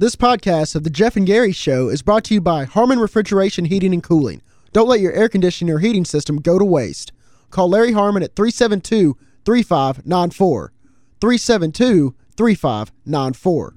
This podcast of The Geoff and Gary Show is brought to you by Harmon Refrigeration Heating and Cooling. Don't let your air conditioner or heating system go to waste. Call Larry Harmon at 372-3594. 372-3594.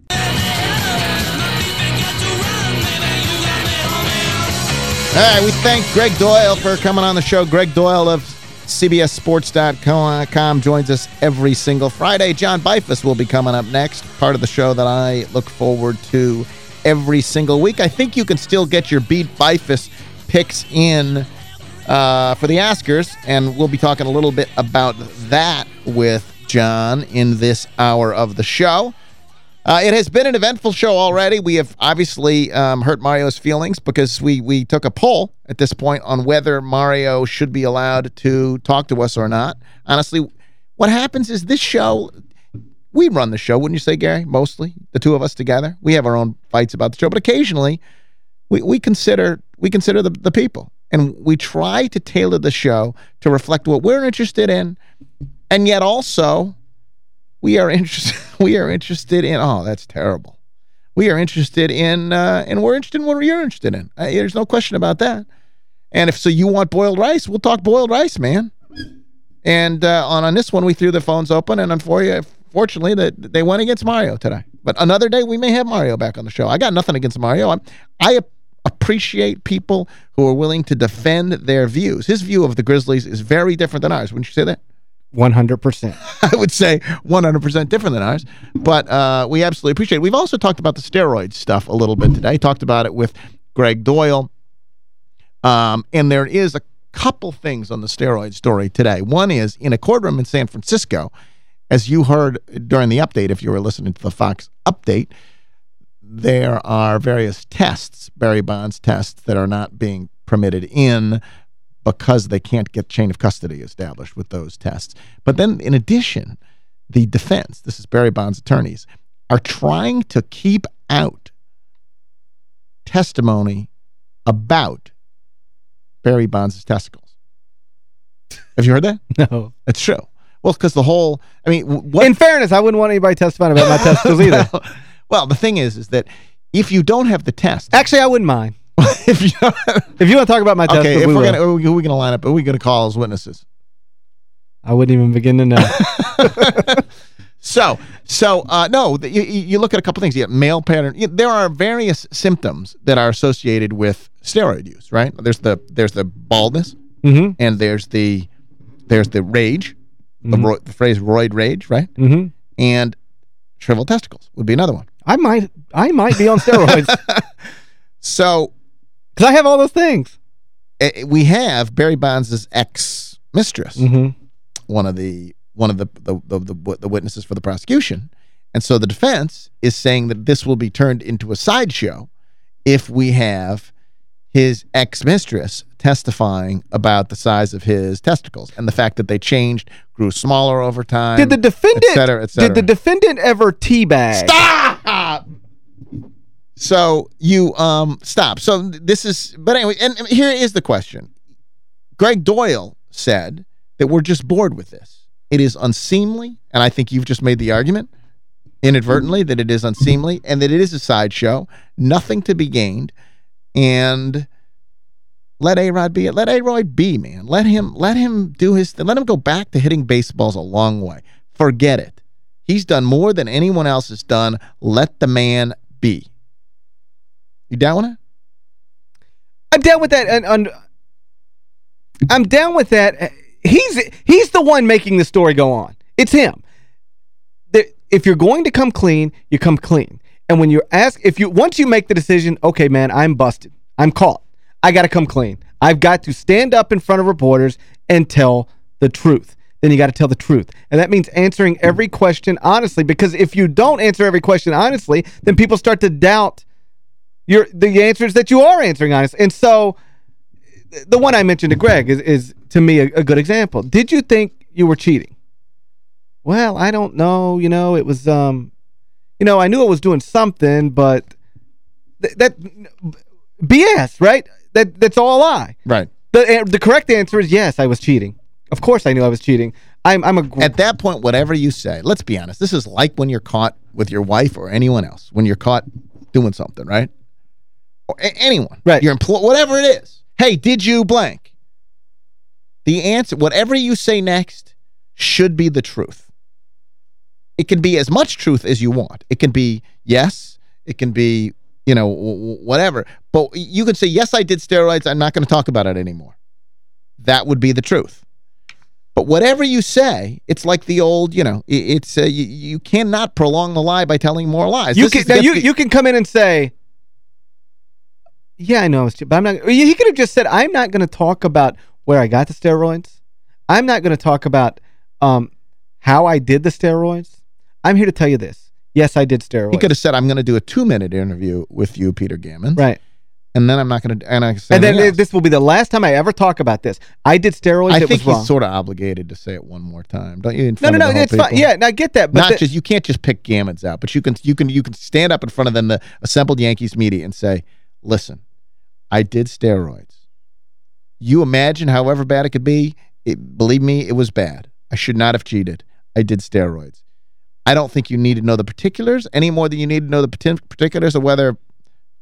All right, we thank Gregg Doyel for coming on the show. Gregg Doyel of CBSSports.com joins us every single Friday. John Bifus will be coming up next, part of the show that I look forward to every single week. I think you can still get your Beat Bifus picks in uh, for the Oscars, and we'll be talking a little bit about that with John in this hour of the show. Uh, it has been an eventful show already. We have obviously um, hurt Mario's feelings because we we took a poll at this point on whether Mario should be allowed to talk to us or not. Honestly, what happens is this show, we run the show, wouldn't you say, Gary? Mostly, the two of us together. We have our own fights about the show, but occasionally we, we consider we consider the, the people. And we try to tailor the show to reflect what we're interested in, and yet also we are interested we are interested in oh that's terrible. We are interested in uh, and we're interested in what you're interested in. Uh, there's no question about that. And if so you want boiled rice we'll talk boiled rice man. And uh, on on this one we threw the phones open and unfortunately fortunately that they went against Mario today. But another day we may have Mario back on the show. I got nothing against Mario. I'm, I appreciate people who are willing to defend their views. His view of the Grizzlies is very different than ours. Wouldn't you say that 100%. I would say 100% different than ours. But uh, we absolutely appreciate it. We've also talked about the steroid stuff a little bit today. Talked about it with Gregg Doyel. Um, and there is a couple things on the steroid story today. One is in a courtroom in San Francisco, as you heard during the update, if you were listening to the Fox update, there are various tests, Barry Bonds tests, that are not being permitted in because they can't get chain of custody established with those tests. But then, in addition, the defense, this is Barry Bonds' attorneys, are trying to keep out testimony about Barry Bonds' testicles. Have you heard that? No. It's true. Well, because the whole, I mean, what, in fairness, I wouldn't want anybody testifying about my testicles either. well, well, the thing is, is that if you don't have the test, actually, I wouldn't mind. if you if you want to talk about my testicles, okay, if we we're will. gonna, who are we gonna line up? Who are we gonna call as witnesses? I wouldn't even begin to know. so, so uh, no, you, you look at a couple things. You have male pattern. You, there are various symptoms that are associated with steroid use, right? There's the there's the baldness, mm -hmm. and there's the there's the rage, mm -hmm. the, ro the phrase roid rage, right? Mm -hmm. And shriveled testicles would be another one. I might I might be on steroids. so, because I have all those things. Uh, we have Barry Bonds' ex-mistress, mm -hmm. one of the one of the the, the the the witnesses for the prosecution. And so the defense is saying that this will be turned into a sideshow if we have his ex-mistress testifying about the size of his testicles and the fact that they changed, grew smaller over time. Did the defendant et cetera, et cetera. Did the defendant ever teabag? Stop! So you um stop. So this is but anyway, and here is the question. Greg Doyle said that we're just bored with this. It is unseemly, and I think you've just made the argument inadvertently that it is unseemly and that it is a sideshow, nothing to be gained, and let A-Rod be it. Let A-Rod be, man. Let him let him do his let him go back to hitting baseballs a long way. Forget it. He's done more than anyone else has done. Let the man be. You down with it? I'm down with that. And, and I'm down with that. He's he's the one making the story go on. It's him. If you're going to come clean, you come clean. And when you're asked, if you once you make the decision, okay, man, I'm busted. I'm caught. I got to come clean. I've got to stand up in front of reporters and tell the truth. Then you got to tell the truth. And that means answering every question honestly because if you don't answer every question honestly, then people start to doubt your the answers that you are answering honest. And so the one I mentioned to Greg is, is to me, a, a good example. Did you think you were cheating? Well, I don't know. You know, it was, um, you know, I knew I was doing something, but th that BS, right? That That's all a lie. Right. The, the correct answer is yes, I was cheating. Of course I knew I was cheating. I'm, I'm a... At that point, whatever you say, let's be honest, this is like when you're caught with your wife or anyone else. When you're caught doing something, right? Or anyone. Right. Your employee, whatever it is. Hey, did you blank? The answer, whatever you say next, should be the truth. It can be as much truth as you want. It can be yes. It can be, you know, whatever. But you can say, yes, I did steroids. I'm not going to talk about it anymore. That would be the truth. But whatever you say, it's like the old, you know, it's uh, you, you cannot prolong the lie by telling more lies. You can now you, you can come in and say, yeah, I know, but I'm not. He could have just said, I'm not going to talk about where I got the steroids. I'm not going to talk about um, how I did the steroids. I'm here to tell you this. Yes, I did steroids. He could have said, I'm going to do a two-minute interview with you, Peter Gammon. Right. And then I'm not going to... And, I and then else. this will be the last time I ever talk about this. I did steroids. I think he's sort of obligated to say it one more time. Don't you? no, no, no. It's fine. Yeah, I get that. But not just... You can't just pick Gammons out. But you can, you can, you can stand up in front of them, the assembled Yankees media, and say, listen, I did steroids. You imagine however bad it could be. It, believe me, it was bad. I should not have cheated. I did steroids. I don't think you need to know the particulars any more than you need to know the particulars of whether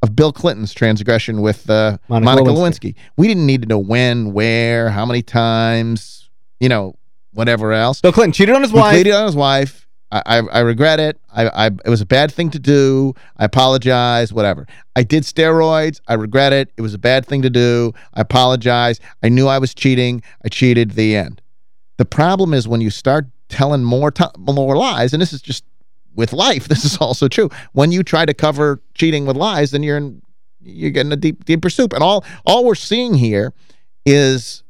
of Bill Clinton's transgression with uh, Monica, Monica Lewinsky. Lewinsky. We didn't need to know when, where, how many times, you know, whatever else. Bill Clinton cheated on his he wife. cheated on his wife. I, I, regret it. I, I, it was a bad thing to do. I apologize, whatever. I did steroids. I regret it. It was a bad thing to do. I apologize. I knew I was cheating. I cheated. The end. The problem is when you start telling more more lies, and this is just with life, this is also true. When you try to cover cheating with lies, then you're in you're getting a deep deeper soup. And all all we're seeing here is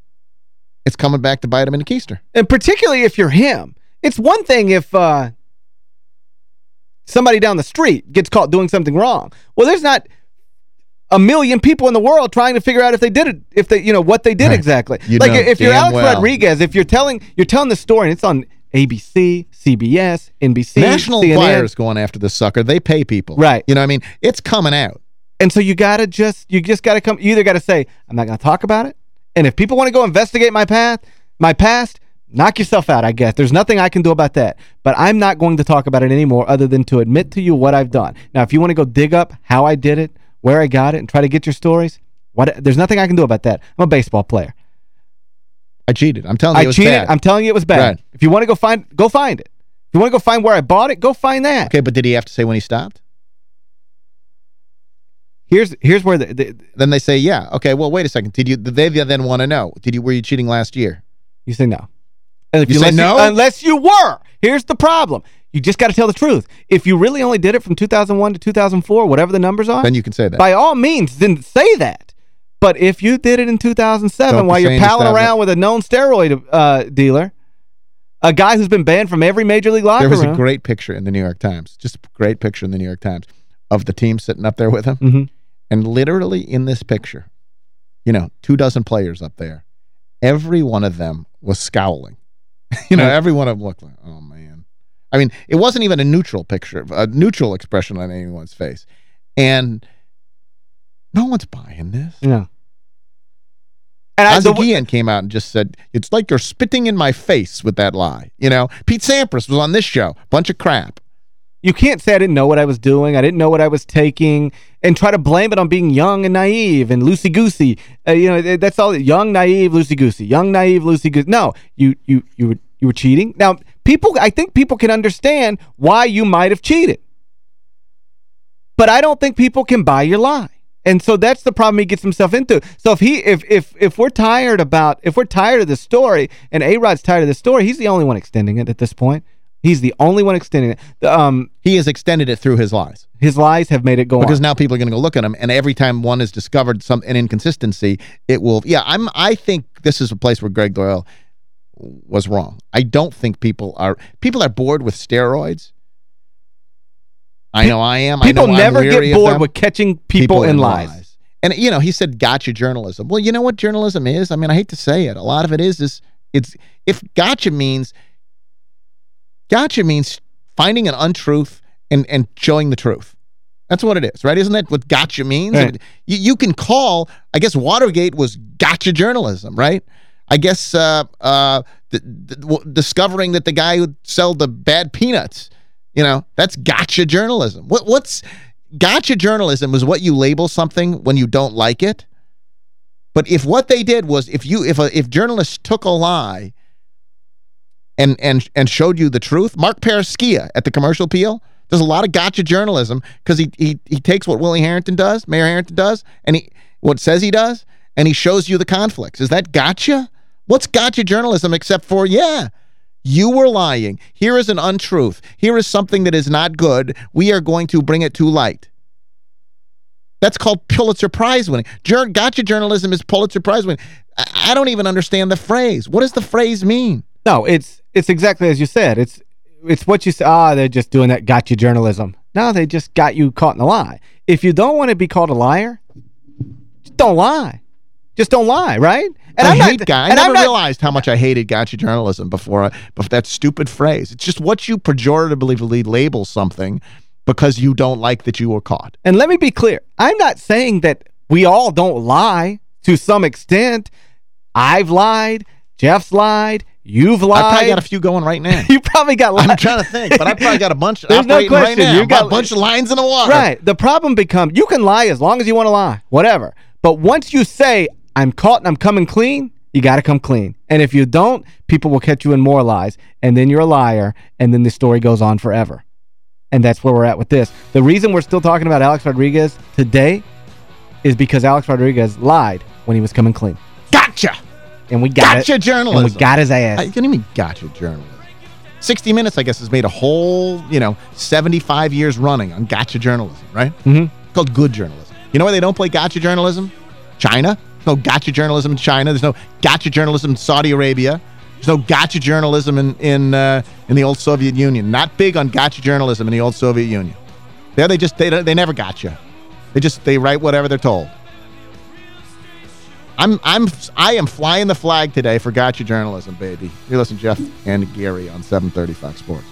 it's coming back to bite him in the keister. And particularly if you're him. It's one thing if uh, somebody down the street gets caught doing something wrong. Well, there's not a million people in the world trying to figure out if they did it, if they, you know, what they did right. exactly. You like if you're Alex well. Rodriguez, if you're telling you're telling the story and it's on ABC, CBS, NBC, National CNN. is going after this sucker. They pay people. Right. You know what I mean? It's coming out. And so you got to just, you just got to come, you either got to say, I'm not going to talk about it. And if people want to go investigate my path, my past, knock yourself out, I guess. There's nothing I can do about that. But I'm not going to talk about it anymore other than to admit to you what I've done. Now, if you want to go dig up how I did it, where I got it, and try to get your stories, what there's nothing I can do about that. I'm a baseball player. I cheated. I'm telling you I it was cheated. bad. I'm telling you it was bad. Right. If you want to go find go find it. If you want to go find where I bought it, go find that. Okay, but did he have to say when he stopped? Here's here's where the, the then they say yeah. Okay, well wait a second. Did you they then want to know? Did you were you cheating last year? You say no. And if you, you say no? You, unless you were. Here's the problem. You just got to tell the truth. If you really only did it from 2001 to 2004, whatever the numbers are, then you can say that. By all means, then say that. But if you did it in 2007 Don't while you're palling around with a known steroid uh, dealer, a guy who's been banned from every major league locker There was room, a great picture in the New York Times, just a great picture in the New York Times of the team sitting up there with him. Mm -hmm. And literally in this picture, you know, two dozen players up there, every one of them was scowling. you know, every one of them looked like, oh, man. I mean, it wasn't even a neutral picture, a neutral expression on anyone's face. And no one's buying this. Yeah. And Azagian came out and just said, it's like you're spitting in my face with that lie. You know, Pete Sampras was on this show. Bunch of crap. You can't say I didn't know what I was doing. I didn't know what I was taking and try to blame it on being young and naive and loosey-goosey. Uh, you know, that's all. Young, naive, loosey-goosey. Young, naive, loosey-goosey. No, you, you, you, were, you were cheating. Now, people, I think people can understand why you might have cheated. But I don't think people can buy your lie. And so that's the problem he gets himself into. So if he if if if we're tired about if we're tired of the story and A-Rod's tired of the story, he's the only one extending it at this point. He's the only one extending it. Um, he has extended it through his lies. His lies have made it go on. Because on. now people are going to go look at him, and every time one has discovered some an inconsistency, it will... Yeah, I'm. I think this is a place where Gregg Doyel was wrong. I don't think people are... People are bored with steroids. I know I am. People I never get bored with catching people, people in, in lies. lies. And, you know, he said gotcha journalism. Well, you know what journalism is? I mean, I hate to say it. A lot of it is, is it's if gotcha means gotcha means finding an untruth and, and showing the truth. That's what it is, right? Isn't that what gotcha means? Right. You, you can call, I guess Watergate was gotcha journalism, right? I guess uh, uh, the, the, discovering that the guy who sold the bad peanuts, you know, that's gotcha journalism. What, what's gotcha journalism is what you label something when you don't like it. But if what they did was if you if a, if journalists took a lie and and and showed you the truth, Marc Perrusquia at the Commercial Appeal does a lot of gotcha journalism because he he he takes what Willie Herenton does, Mayor Herenton does, and he what says he does, and he shows you the conflicts. Is that gotcha? What's gotcha journalism except for, yeah, you were lying. Here is an untruth. Here is something that is not good. We are going to bring it to light. That's called Pulitzer Prize winning. Jur gotcha journalism is Pulitzer Prize winning. I, I don't even understand the phrase. What does the phrase mean? No, it's it's exactly as you said. It's it's what you say. Ah, they're just doing that gotcha journalism. No, they just got you caught in a lie. If you don't want to be called a liar, just don't lie. Just don't lie, right? And I I'm hate not, guy. I never not, realized how much I hated gotcha journalism before, I, before that stupid phrase. It's just what you pejoratively label something because you don't like that you were caught. And let me be clear. I'm not saying that we all don't lie to some extent. I've lied. Geoff's lied. You've lied. I probably got a few going right now. you probably got I'm trying to think, but I probably got a bunch There's no question. right now. You got a bunch of lines in the water. Right. The problem becomes you can lie as long as you want to lie, whatever. But once you say, I'm caught and I'm coming clean, you got to come clean. And if you don't, people will catch you in more lies, and then you're a liar, and then the story goes on forever. And that's where we're at with this. The reason we're still talking about Alex Rodriguez today is because Alex Rodriguez lied when he was coming clean. Gotcha! And we got gotcha it. journalism. And we got his ass. I can't even gotcha journalism. 60 Minutes, I guess, has made a whole, you know, 75 years running on gotcha journalism, right? Mm -hmm. called good journalism. You know why they don't play gotcha journalism? China. There's no gotcha journalism in China. There's no gotcha journalism in Saudi Arabia. There's no gotcha journalism in in uh, in the old Soviet Union. Not big on gotcha journalism in the old Soviet Union. There they just they they never gotcha. They just they write whatever they're told. I'm I'm I am flying the flag today for gotcha journalism, baby. You listen, Geoff and Gary on 730 Fox Sports.